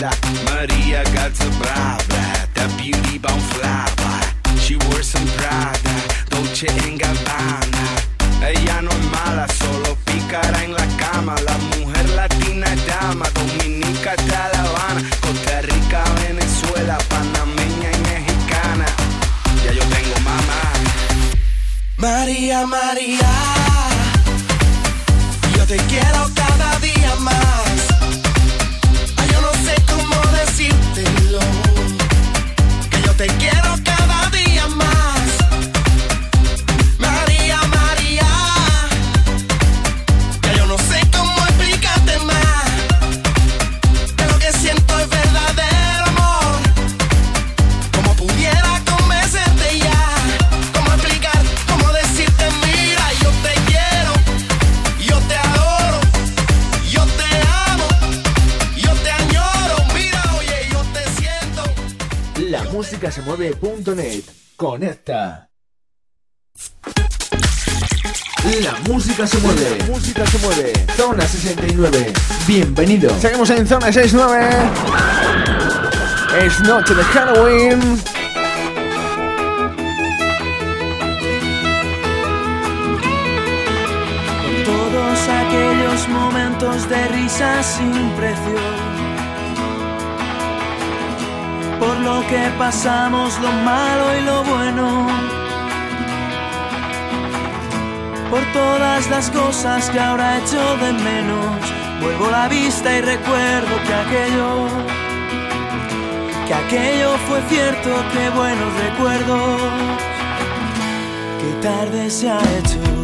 Maria got some brava, that beauty bomb flava. She wore some Prada, Dolce and Gabbana. Ella no es mala, solo pícara en la cama. La mujer latina es dama, dominica hasta La Habana, Costa Rica, Venezuela, panameña y mexicana. Ya yo tengo mamá. María, María. Conecta. La música se mueve. La música se mueve. Zona 69. Bienvenido. Seguimos en Zona 69. Es noche de Halloween. Con todos aquellos momentos de risa sin precio por lo que pasamos, lo malo y lo bueno. Por todas las cosas que ahora echo de menos, vuelvo la vista y recuerdo que aquello, que aquello fue cierto, que buenos recuerdos, que tarde se ha hecho.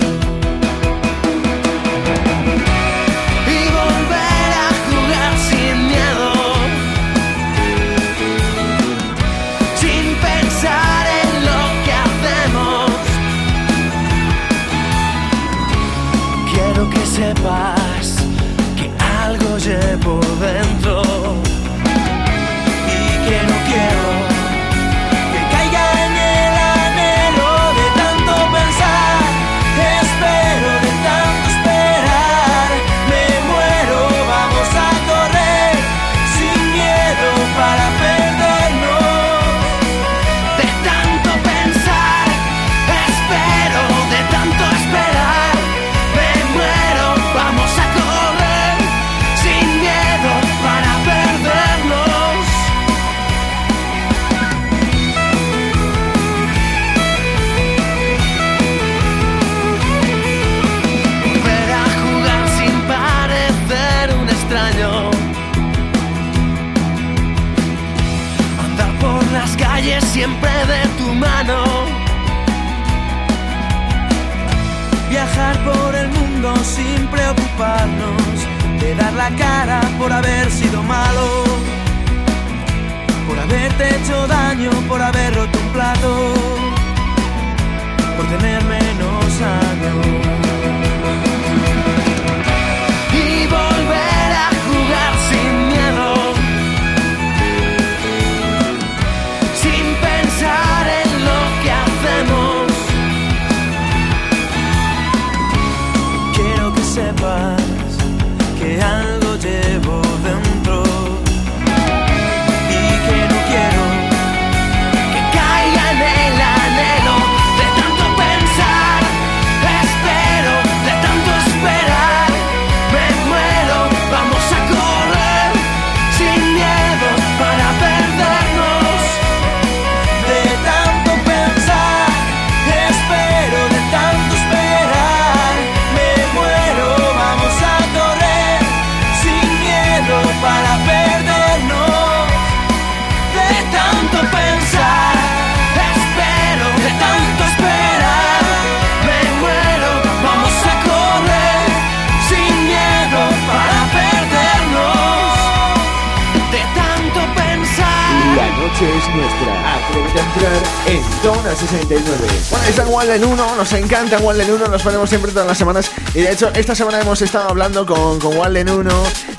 Es nuestra. Atrévete a entrar en Zona 69. Bueno, está Walden 1, nos encanta Walden 1, nos ponemos siempre todas las semanas. Y de hecho, esta semana hemos estado hablando con, con Walden 1,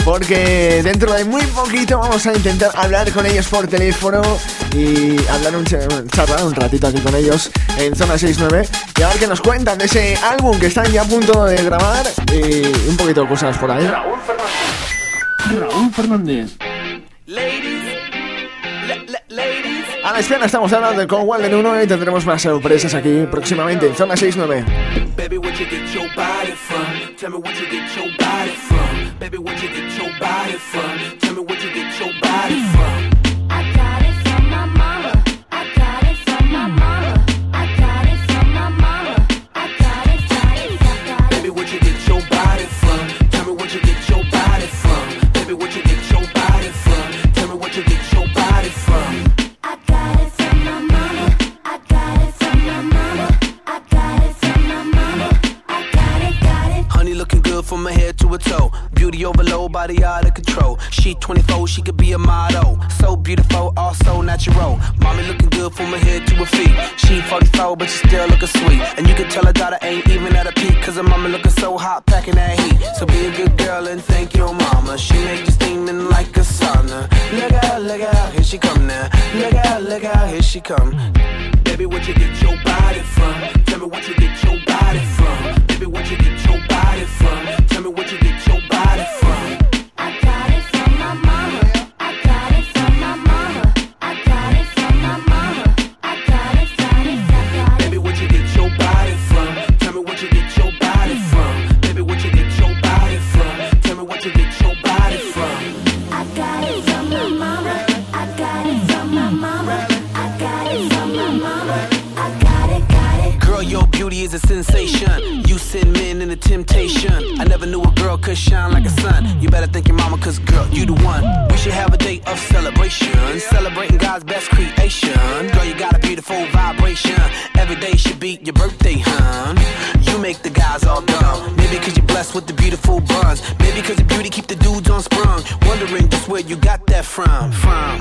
porque dentro de muy poquito vamos a intentar hablar con ellos por teléfono y hablar un, charlar un ratito aquí con ellos en Zona 69 y a ver qué nos cuentan de ese álbum que están ya a punto de grabar y un poquito de cosas por ahí. Raúl Fernández. Raúl Fernández. A la espera estamos hablando con Walden 1 y tendremos más sorpresas aquí próximamente en Zona 69. Baby? Head toe. Beauty overload, body out of control. She 24, she could be a model. So beautiful, also natural. Mommy looking good from her head to her feet. She 44, but she still looking sweet. And you can tell her daughter ain't even at a peak. Cause her mama looking so hot, packing that heat. So be a good girl and thank your mama. She make you steaming like a sauna. Look out, look out, here she come now. Look out, look out, here she come. Baby, where'd you get your body from? Tell me where'd you get your body could shine like a sun. You better thank your mama, cause girl, you the one. We should have a day of celebration. Celebrating God's best creation. Girl, you got a beautiful vibration. Every day should be your birthday, hun. You make the guys all dumb. Maybe cause you're blessed with the beautiful buns. Maybe cause your beauty keep the dudes on sprung. Wondering just where you got that from. From,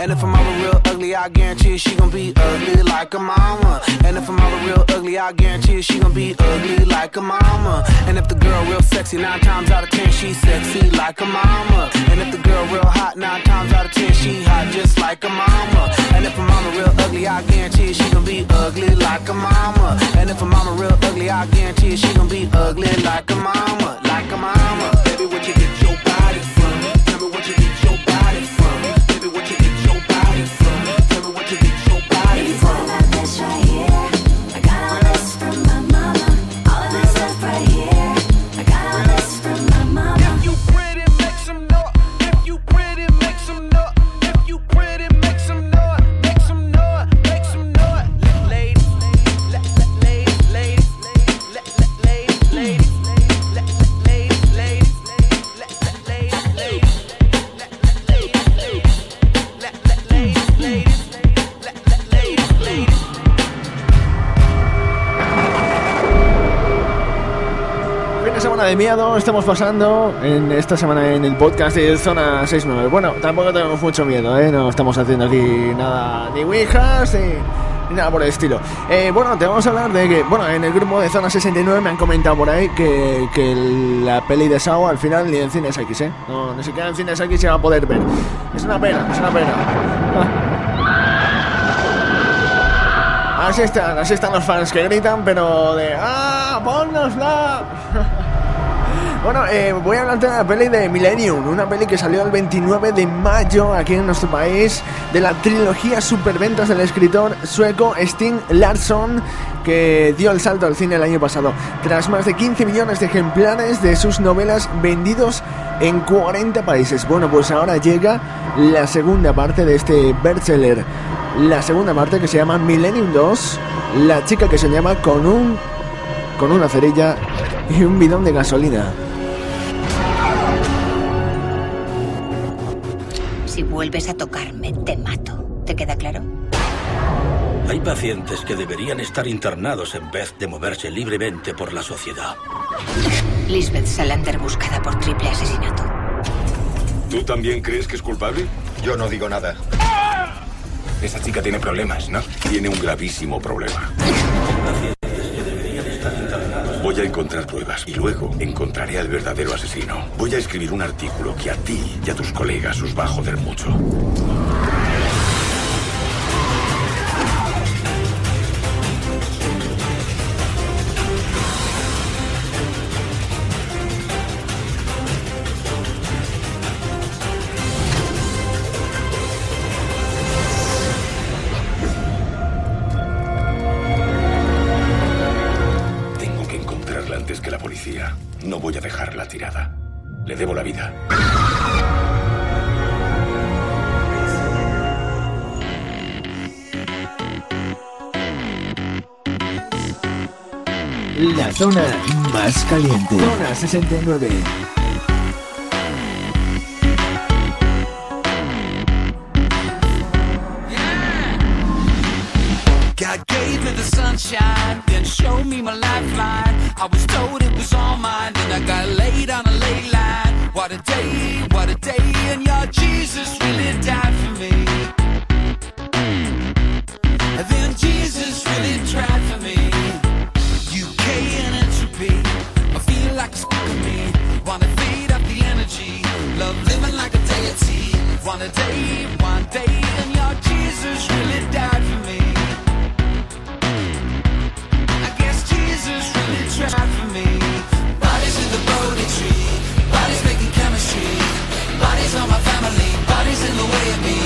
And if a mama real ugly, I guarantee she gon' be ugly like a mama. And if a mama real ugly, I guarantee she gon' be ugly like a mama. And if the girl real sexy, nine times out of ten she sexy like a mama. And if the girl real hot, nine times out of ten she hot just like a mama. And if a mama real ugly, I guarantee she gon' be ugly like a mama. And if a mama real ugly, I guarantee she gon' be ugly like a mama, like a mama. De miedo estamos pasando en esta semana en el podcast de Zona 69. Bueno, tampoco tenemos mucho miedo, ¿eh? No estamos haciendo aquí nada, ni ouijas, ni, ni nada por el estilo. Eh, bueno, te vamos a hablar de que, bueno, en el grupo de Zona 69 me han comentado por ahí que, que la peli de Sao al final ni en Cines X, ¿eh? No, ni siquiera en Cines X se va a poder ver. Es una pena, es una pena. Así están, así están los fans que gritan, pero de ¡Ah! ¡Pónnosla! Bueno, eh, voy a hablar de la peli de Millennium, una peli que salió el 29 de mayo aquí en nuestro país, de la trilogía superventas del escritor sueco Sting Larsson, que dio el salto al cine el año pasado, tras más de 15 millones de ejemplares de sus novelas vendidos en 40 países. Bueno, pues ahora llega la segunda parte de este bestseller, la segunda parte que se llama Millennium 2, la chica que se llama con un con una cerilla y un bidón de gasolina. Si vuelves a tocarme, te mato. ¿Te queda claro? Hay pacientes que deberían estar internados en vez de moverse libremente por la sociedad. Lisbeth Salander buscada por triple asesinato. ¿Tú también crees que es culpable? Yo no digo nada. Esa chica tiene problemas, ¿no? Tiene un gravísimo problema. Voy a encontrar pruebas y luego encontraré al verdadero asesino. Voy a escribir un artículo que a ti y a tus colegas os va a joder mucho. Zona más caliente. Zona 69. God gave me the sunshine, then showed me my lifeline. I was told it was all mine, then I got laid on a ley line. What a day, what a day, and your Jesus really died for One a day, one day, and your Jesus really died for me. I guess Jesus really tried for me. Bodies in the Bodhi tree, bodies making chemistry. Bodies on my family, bodies in the way of me.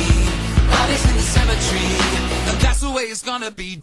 Bodies in the cemetery, and that's the way it's gonna be.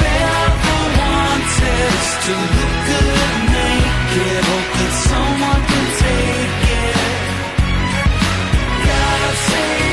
to look good hope that someone can take it. God save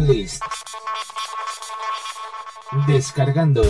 tracklist. Descargando.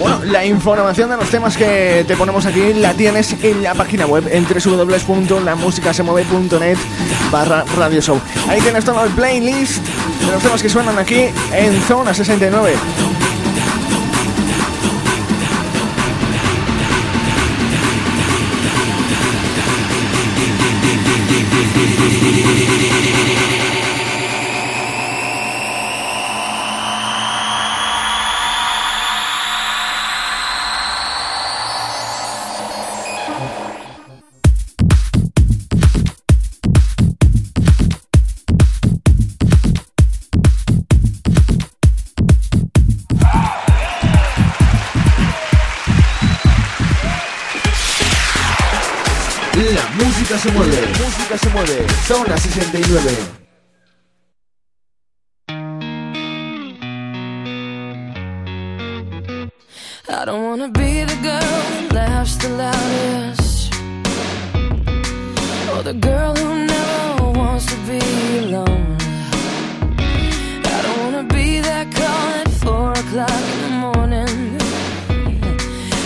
Bueno, la información de los temas que te ponemos aquí la tienes en la página web en www.lamusicasemueve.net barra radio show. Ahí tienes todo el playlist de los temas que suenan aquí en Zona 69. Zona 69. I don't wanna be the girl who laughs the loudest Or the girl who never wants to be alone I don't wanna be that call at four o'clock in the morning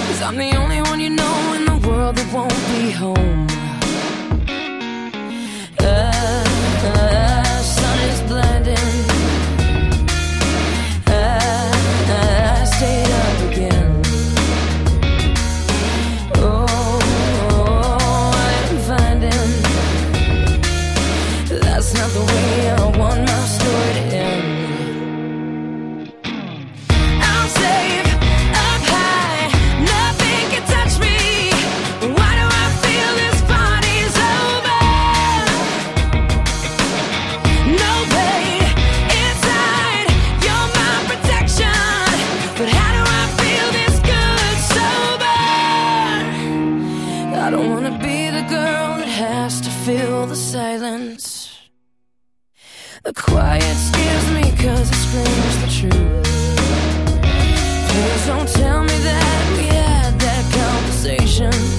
Cause I'm the only one you know in the world that won't be home silence. The quiet scares me cause it screams the truth. Please don't tell me that we had that conversation.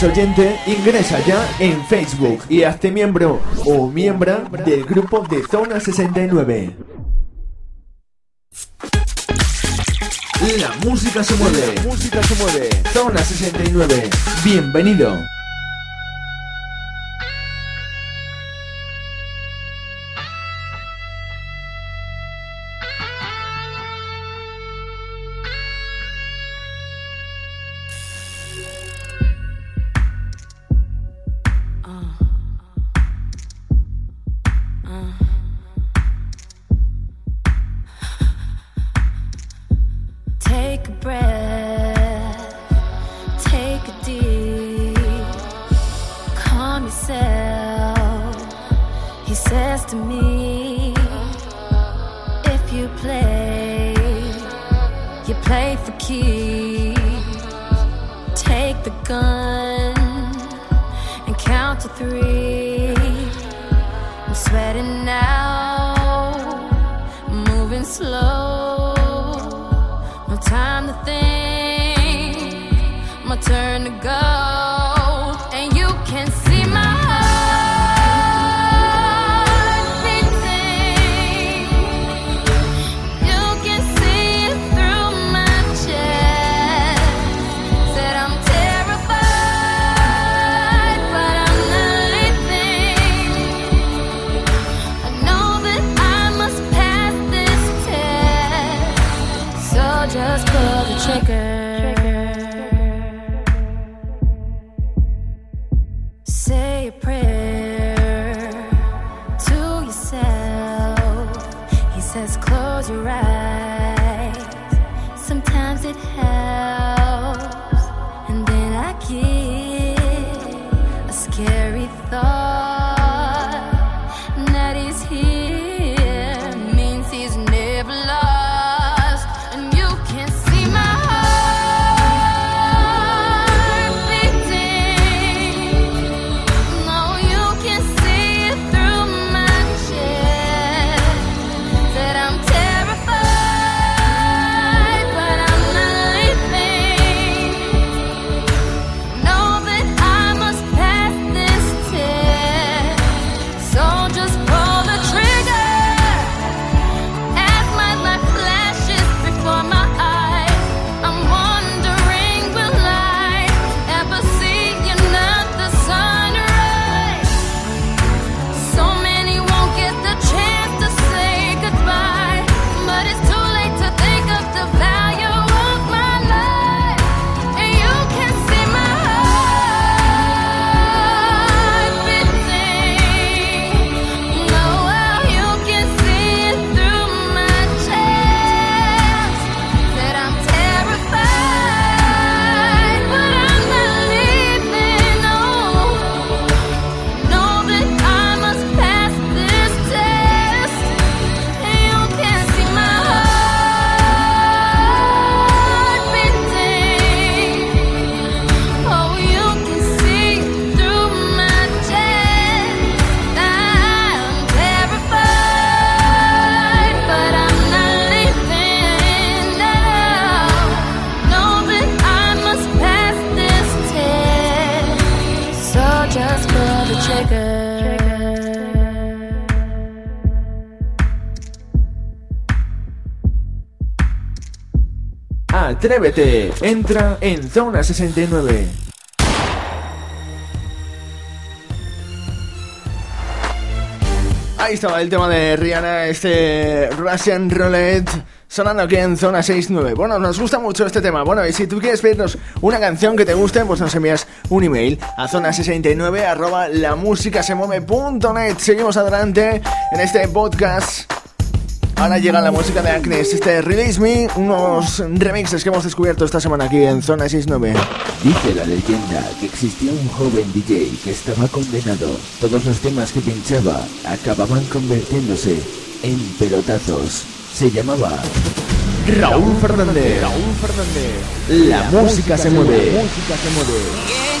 eres oyente, ingresa ya en Facebook y hazte miembro o miembra del grupo de Zona 69. La música se mueve. La música se mueve. Zona 69. Bienvenido. Atrévete, entra en Zona 69. Ahí estaba el tema de Rihanna, este Russian Roulette, sonando aquí en Zona 69. Bueno, nos gusta mucho este tema. Bueno, y si tú quieres pedirnos una canción que te guste, pues nos envías un email a zona69 arroba lamusicasemueve.net. Seguimos adelante en este podcast. Ahora llega la música de Agnes, este Release Me, unos remixes que hemos descubierto esta semana aquí en Zona 69. Dice la leyenda que existía un joven DJ que estaba condenado. Todos los temas que pinchaba acababan convirtiéndose en pelotazos. Se llamaba Raúl Fernández. Raúl Fernández. La música se mueve. música se mueve.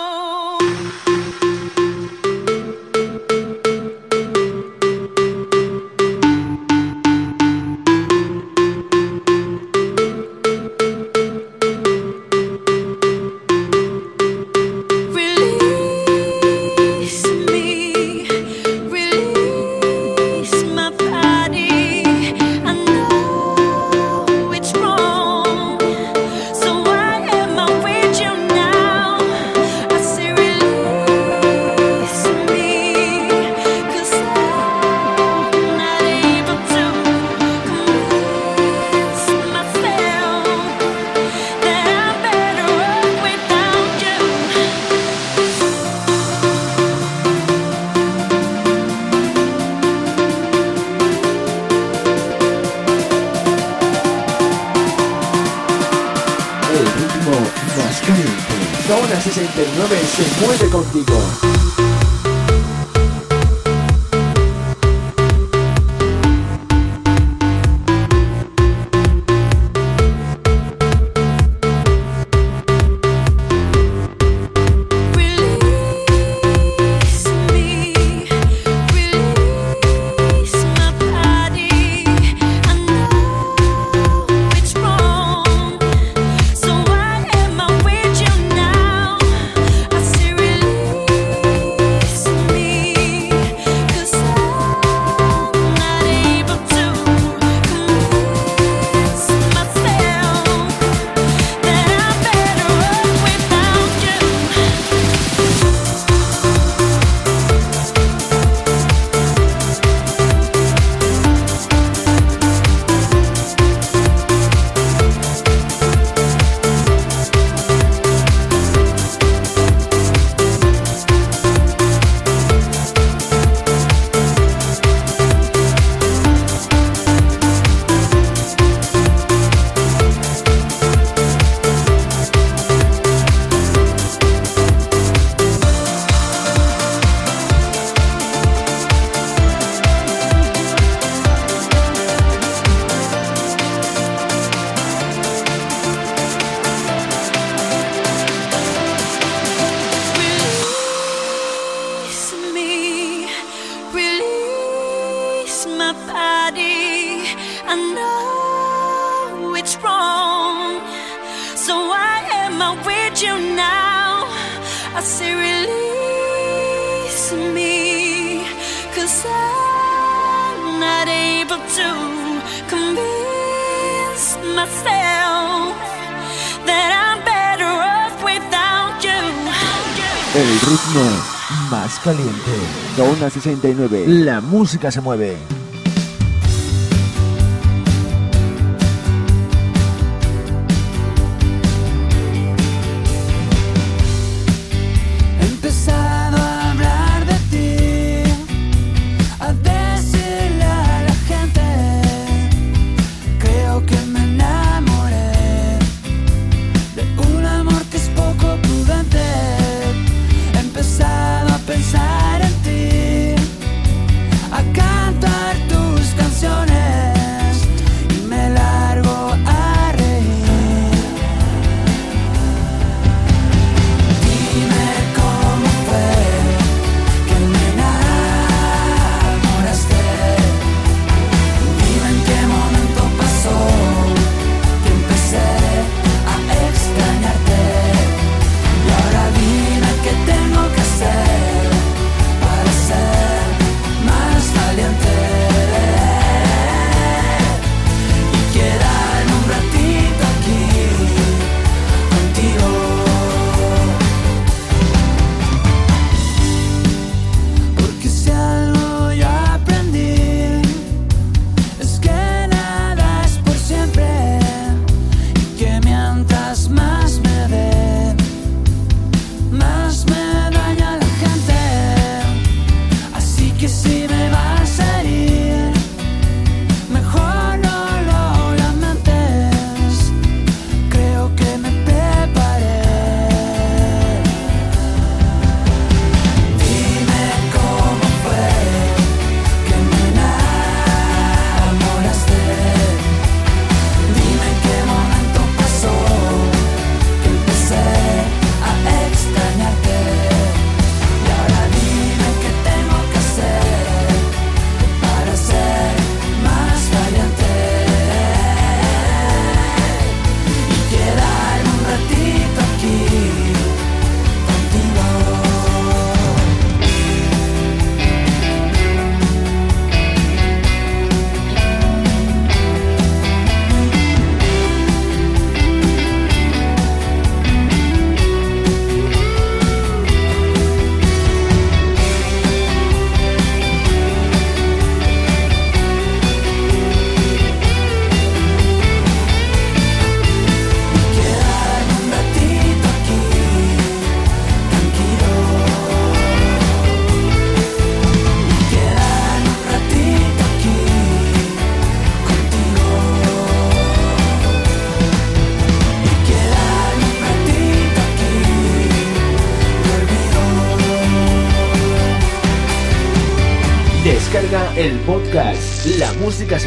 caliente. Zona 69. La música se mueve.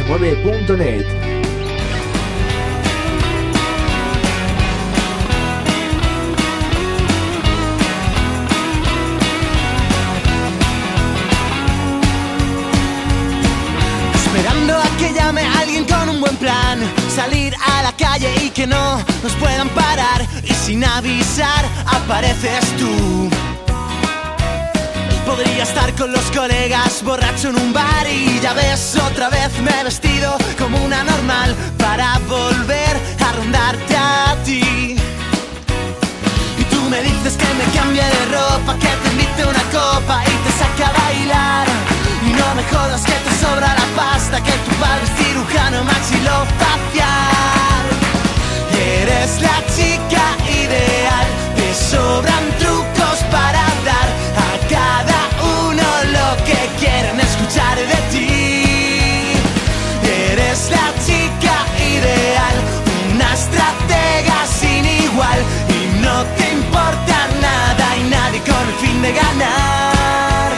9.net. Esperando a que llame alguien con un buen plan, salir a la calle y que no nos puedan parar y sin avisar apareces tú Podría estar con los colegas borracho en un bar Y ya ves otra vez me he vestido como una normal Para volver a rondarte a ti y tú me dices que me cambie de ropa, que te invite una copa y te saque a bailar. Y no me jodas que te sobra la pasta, que tu padre es cirujano maxilofacial. Y eres la chica ideal, te sobran trucos de ganar.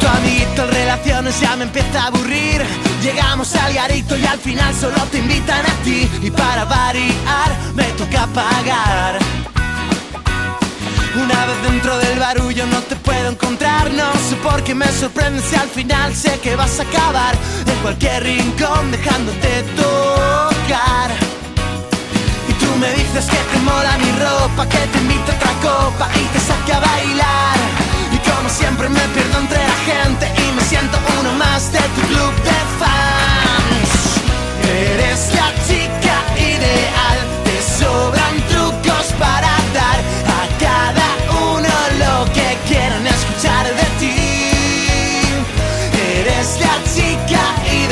Tu amiguito en relaciones ya me empieza a aburrir. Llegamos al garito y al final solo te invitan a ti y para variar me toca pagar. Una vez dentro del barullo no te puedo encontrar No sé por qué me sorprende si al final sé que vas a acabar En cualquier rincón dejándote tocar me dices que te mola mi ropa Que te invito a otra copa y te saque a bailar Y como siempre me pierdo entre la gente Y me siento uno más de tu club de fans Eres la chica ideal Te sobran trucos para dar a cada uno lo que quieren escuchar de ti. Eres la chica ideal,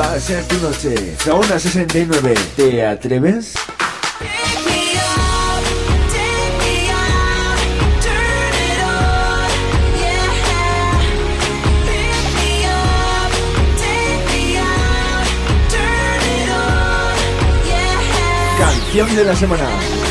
va a ser tu noche. Zona 69. ¿Te atreves? Canción de la semana.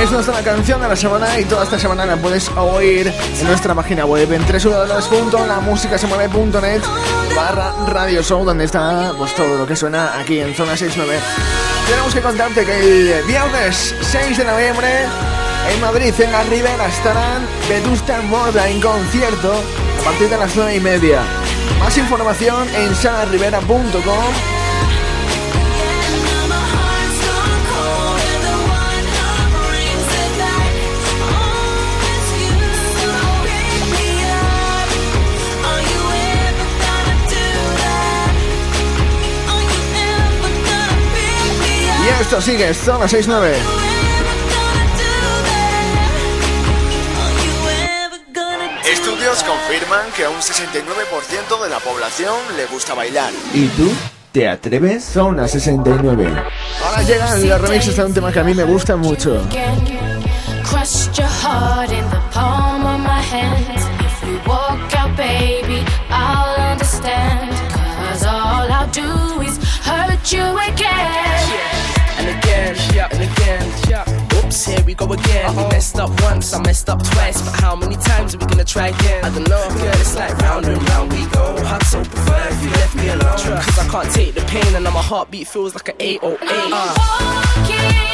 Es nuestra canción de la semana y toda esta semana la puedes oír en nuestra página web en www.lamusicasemueve.net barra radio show donde está pues todo lo que suena aquí en Zona 69. Tenemos que contarte que el viernes 6 de noviembre en Madrid, en la Ribera, estarán Vetusta Morla en concierto a partir de las 9 y media. Más información en salaribera.com esto sigue, Zona 69. Estudios confirman que a un 69% de la población le gusta bailar. ¿Y tú? ¿Te atreves? Zona 69. Ahora llegan los remixes de un tema que a mí me gusta mucho. Crushed your heart in the palm of my hand. If you walk out, baby, I'll understand. Cause all I'll do is hurt you again. And again, yeah, and again, yeah. Oops. here we go again. We messed up once, I messed up twice, but how many times are we gonna try again? I don't know, girl, it's like round and round we go. I'd so prefer if you left me alone. Cause I can't take the pain, and now my heartbeat feels like an 808. Uh. Yeah,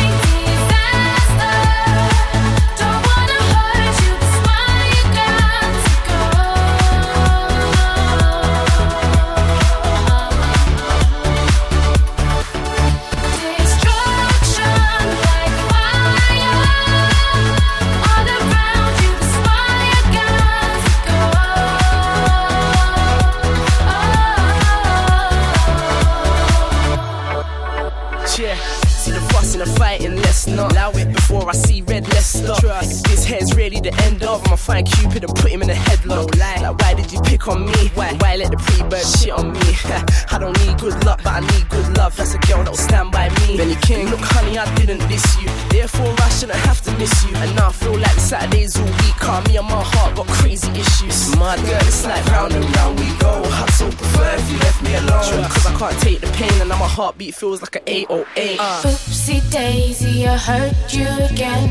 Trust, this head's really the end of. I'ma find Cupid and put him in a headlock. Like, why did you pick on me? Why, why let the pre-bird shit on me? I don't need good luck, but I need good love. That's a girl that'll stand by me. Benny King, look, honey, I didn't diss you. Therefore, I shouldn't have to miss you. And now I feel like Saturdays all week. Car me and my heart got crazy issues. My girl, it's like round and round we go. I'd so prefer if you left me alone. Cause I can't take the pain, and now my heartbeat feels like an 808. Uh. Oopsie daisy, I hurt you again.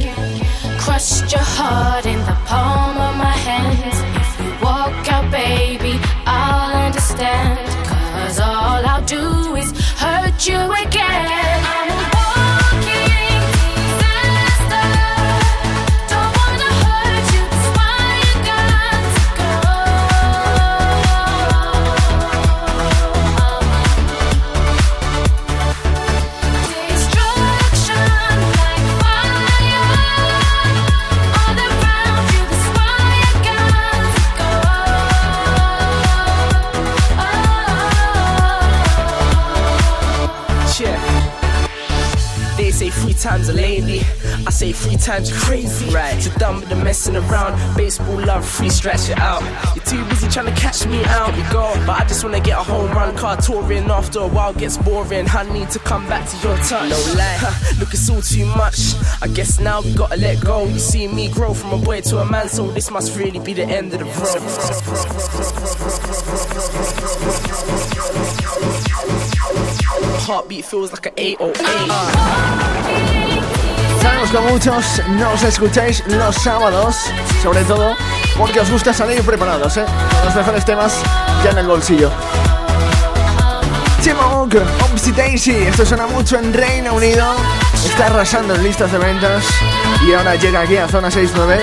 Crushed your heart in the palm of my hand. If you walk out, baby, I'll understand. Cause all I'll do is hurt you again. Times a lady. I say three times crazy. Right. Too done with the messing around. Baseball love, free stretch it out. You're too busy trying to catch me out. We go. But I just wanna get a home run car touring. After a while gets boring. I need to come back to your touch. No lie. Huh, Look, it's all too much. I guess now we gotta let go. You see me grow from a boy to a man, so this must really be the end of the road. Heartbeat feels like an 808. Sabemos que muchos nos escucháis los sábados, sobre todo porque os gusta salir preparados, ¿eh? Los mejores temas ya en el bolsillo. Chimok, Opsy Daisy, esto suena mucho en Reino Unido, está arrasando en listas de ventas y ahora llega aquí a Zona 69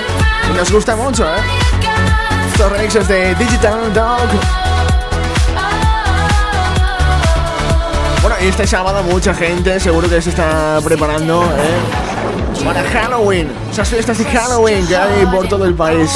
y nos gusta mucho, ¿eh? Estos remixes de Digital Dog. Este sábado mucha gente seguro que se está preparando, ¿eh? Para Halloween, esas fiestas de Halloween que hay por todo el país.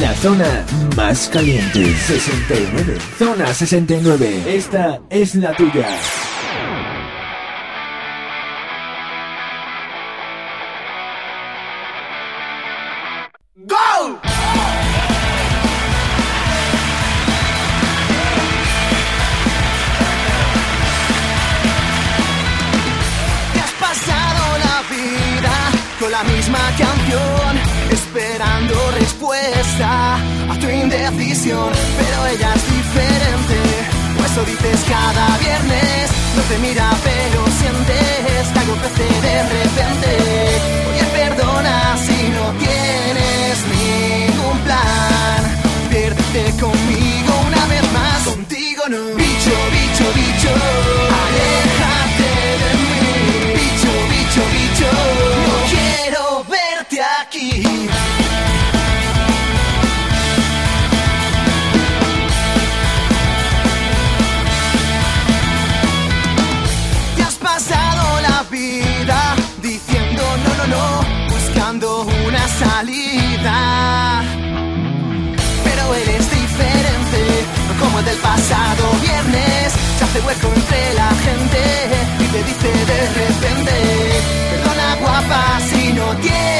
La zona más caliente, 69. Zona 69. Esta es la tuya. Pero ella es diferente. O eso dices cada viernes, no te mira pero sientes que algo crece de repente. Oye, perdona si no tienes ningún plan, piérdete conmigo una vez más, contigo no. Bicho, bicho, bicho, pasado viernes. Se hace hueco entre la gente y te dice de repente: Perdona, guapa, si no tienes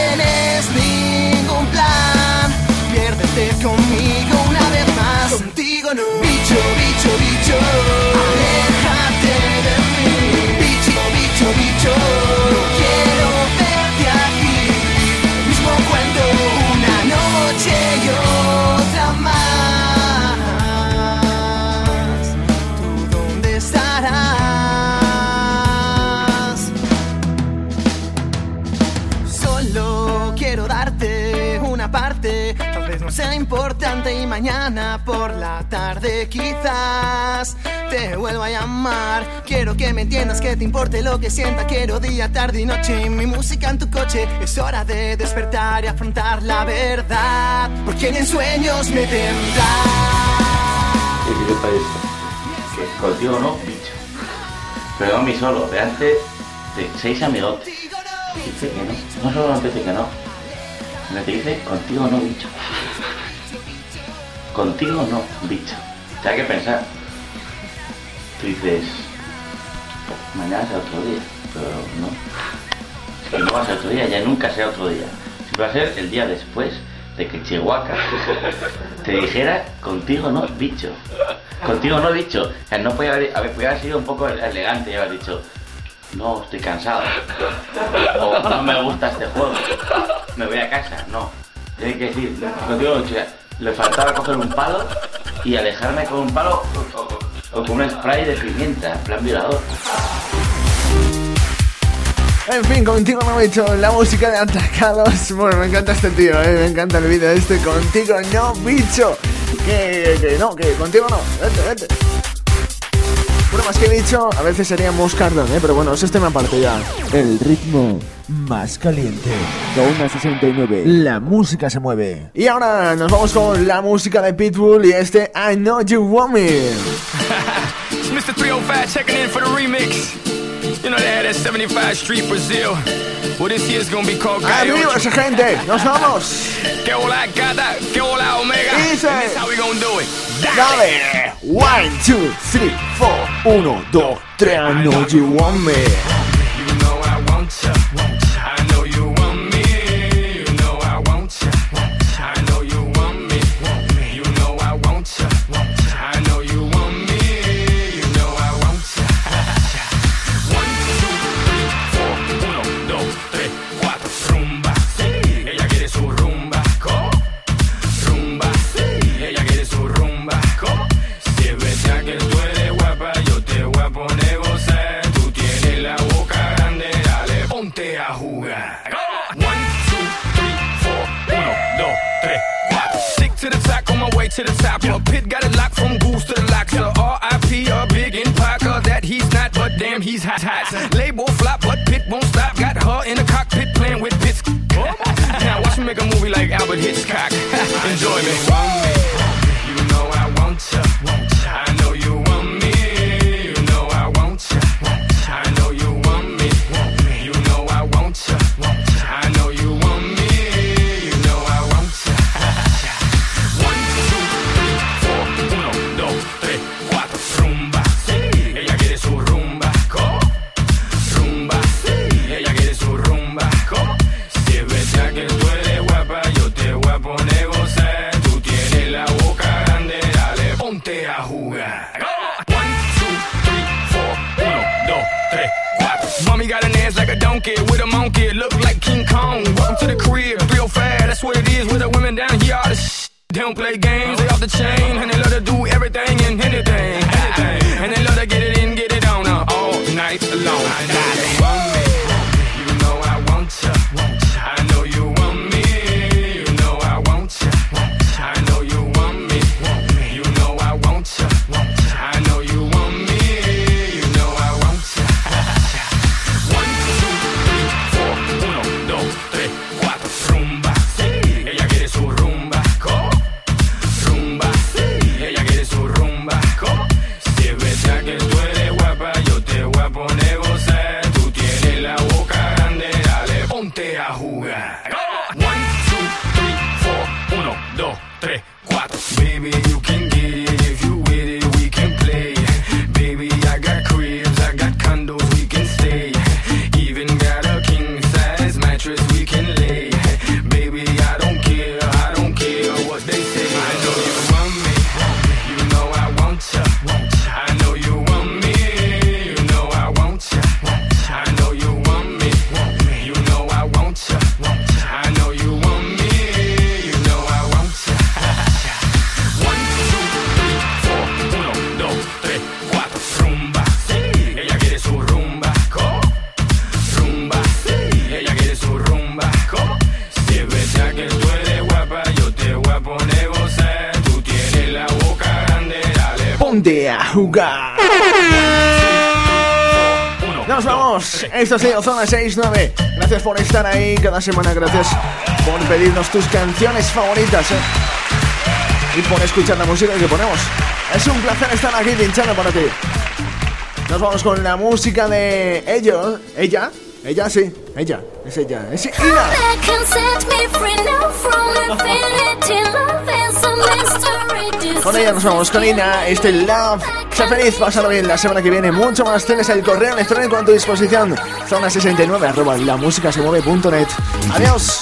tarde quizás te vuelva a llamar. Quiero que me entiendas, que te importe lo que sienta. Quiero día, tarde y noche mi música en tu coche. Es hora de despertar y afrontar la verdad. Porque en sueños me tendrás. ¿Qué quieres para contigo no, bicho. Pero a solo, delante de seis amigotes. Dice que no. No solo dice que no. Me dice contigo no, bicho. Contigo no, bicho. Te hay que pensar. Tú dices, mañana será otro día, pero no. Si no va a ser otro día, ya nunca será otro día. Siempre va a ser el día después de que Chihuahua te dijera contigo no, bicho. Contigo no, bicho. O sea, no podía haber, sido un poco elegante y haber dicho, no, estoy cansado. O no me gusta este juego. Me voy a casa. No. Tiene que decir, contigo no. Le faltaba coger un palo y alejarme con un palo o, con un spray de pimienta, en plan violador. En fin, contigo no he hecho la música de Atacados. Bueno, me encanta este tío, eh, me encanta el vídeo este. Contigo no, bicho. Que, que no, que contigo no. Vete, vete. Bueno, más que bicho, a veces sería Moscardón, eh, pero bueno, es tema aparte ya. El ritmo más caliente. Zona 69. La música se mueve. Y ahora nos vamos con la música de Pitbull y este I Know You Want Me. It's Mr. 305 checking in for the remix. You know they had that 75 Street Brazil. Well, this year's gonna be called ¡Arriba Gaiocho. esa gente! ¡Nos vamos! Que hola gata, que hola omega. Dice. And this how we gonna do it. Dale! One, two, three, four. Uno, dos, tres. I know you want me. He's hot, hot. Label flop, but Pit won't stop. Got her in the cockpit playing with bits. now watch me make a movie like Albert Hitchcock. Enjoy me. Mommy got an ass like a donkey with a monkey. Look like King Kong. Welcome to the crib, real fast. That's what it is with the women down here. All the sh- they don't play games, they off the chain, Esto ha sido Zona 69. Gracias por estar ahí cada semana. Gracias por pedirnos tus canciones favoritas. ¿eh? Y por escuchar la música que ponemos. Es un placer estar aquí pinchando para ti. Nos vamos con la música de ellos. ¿Ella? Ella sí. Ella. Es ella. Es Ina. Con ella nos vamos con Ina, este Love. Sé feliz, pásalo bien la semana que viene. Mucho más tienes el correo electrónico a tu disposición. Zona 69 arroba la música se mueve.net. Adiós.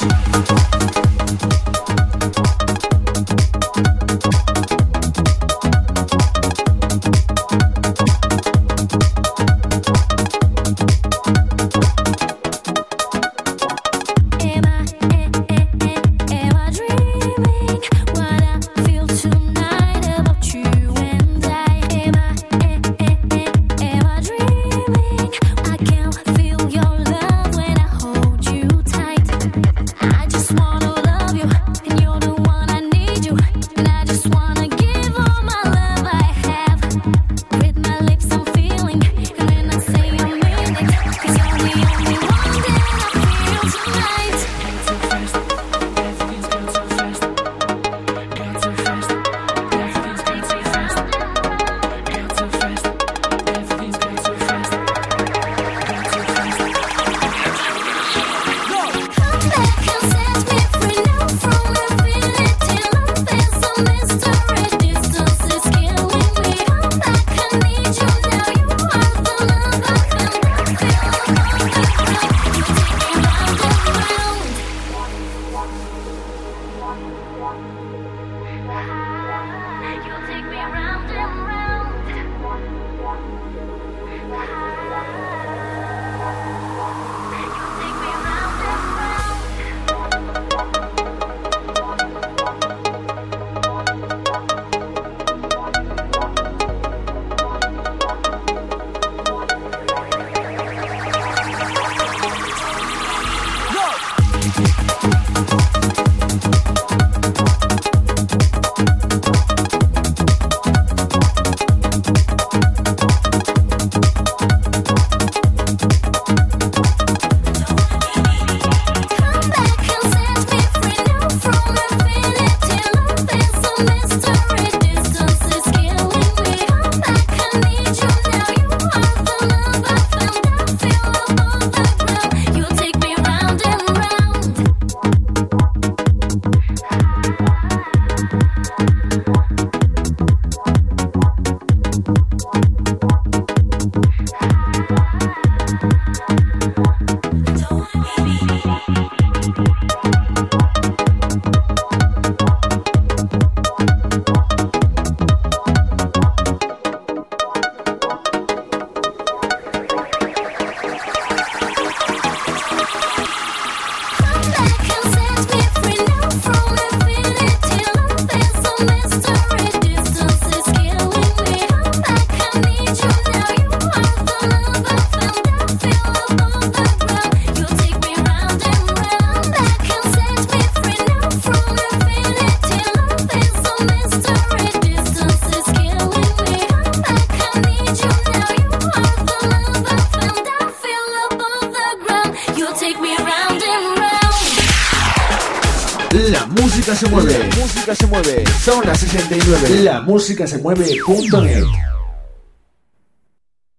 Zona 69. La música se mueve.net.